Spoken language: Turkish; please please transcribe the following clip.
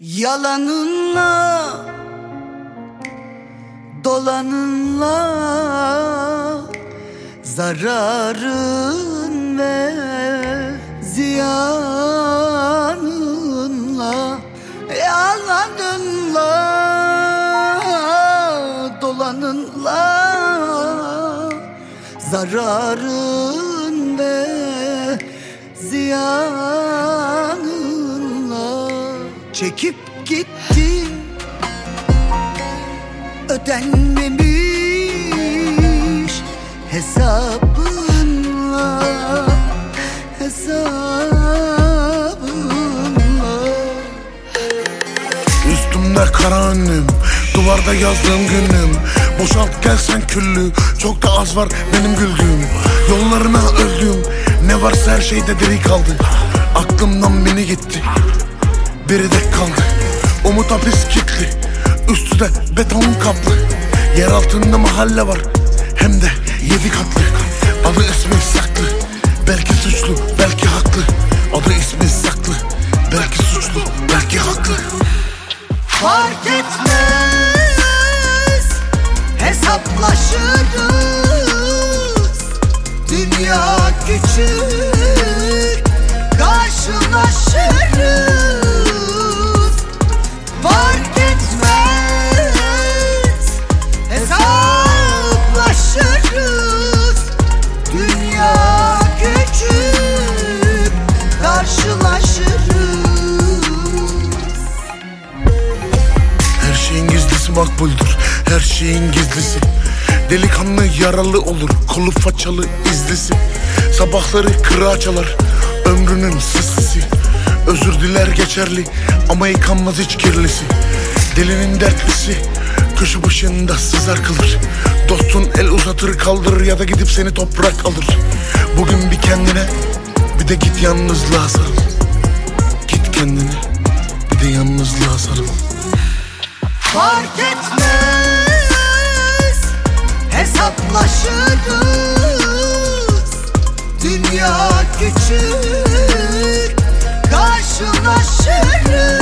Yalanınla Dolanınla Zararın ve Ziyanınla Yalanınla Dolanınla Zararın ve Ziyanınla Çekip gittin Ödenmemiş hesabınla Hesabınla. Üstümde kara önlüm Duvarda yazdığım günüm. Boşalt gelsen küllü Çok da az var benim güldüğüm Yollarına öldüm Ne varsa her şeyde deri kaldı. Aklımdan beni gitti Biri de kaldı Umut hapis kilitli. Üstü de beton kaplı. Yer altında mahalle var. Hem de yedi katlı. Adı ismi saklı. Belki suçlu belki haklı. Adı ismi saklı. Belki suçlu belki haklı. Fark etmez. Hesaplaşırız. Dünya küçük gizlisi makbuldür Her şeyin gizlisi. Delikanlı yaralı olur Kolu façalı izlisi. Sabahları kırağa çalar Ömrünün sıslısı Özür diler geçerli Ama yıkanmaz hiç kirlisi. Delinin dertlisi Köşe başında sızar kalır Dostun el uzatır kaldırır Ya da gidip seni toprak alır. Bugün bir kendine Bir de git yalnızlığa sarıl. Git kendine Bir de yalnızlığa sarıl Fark etmez. Hesaplaşırız. Dünya küçük Karşılaşırız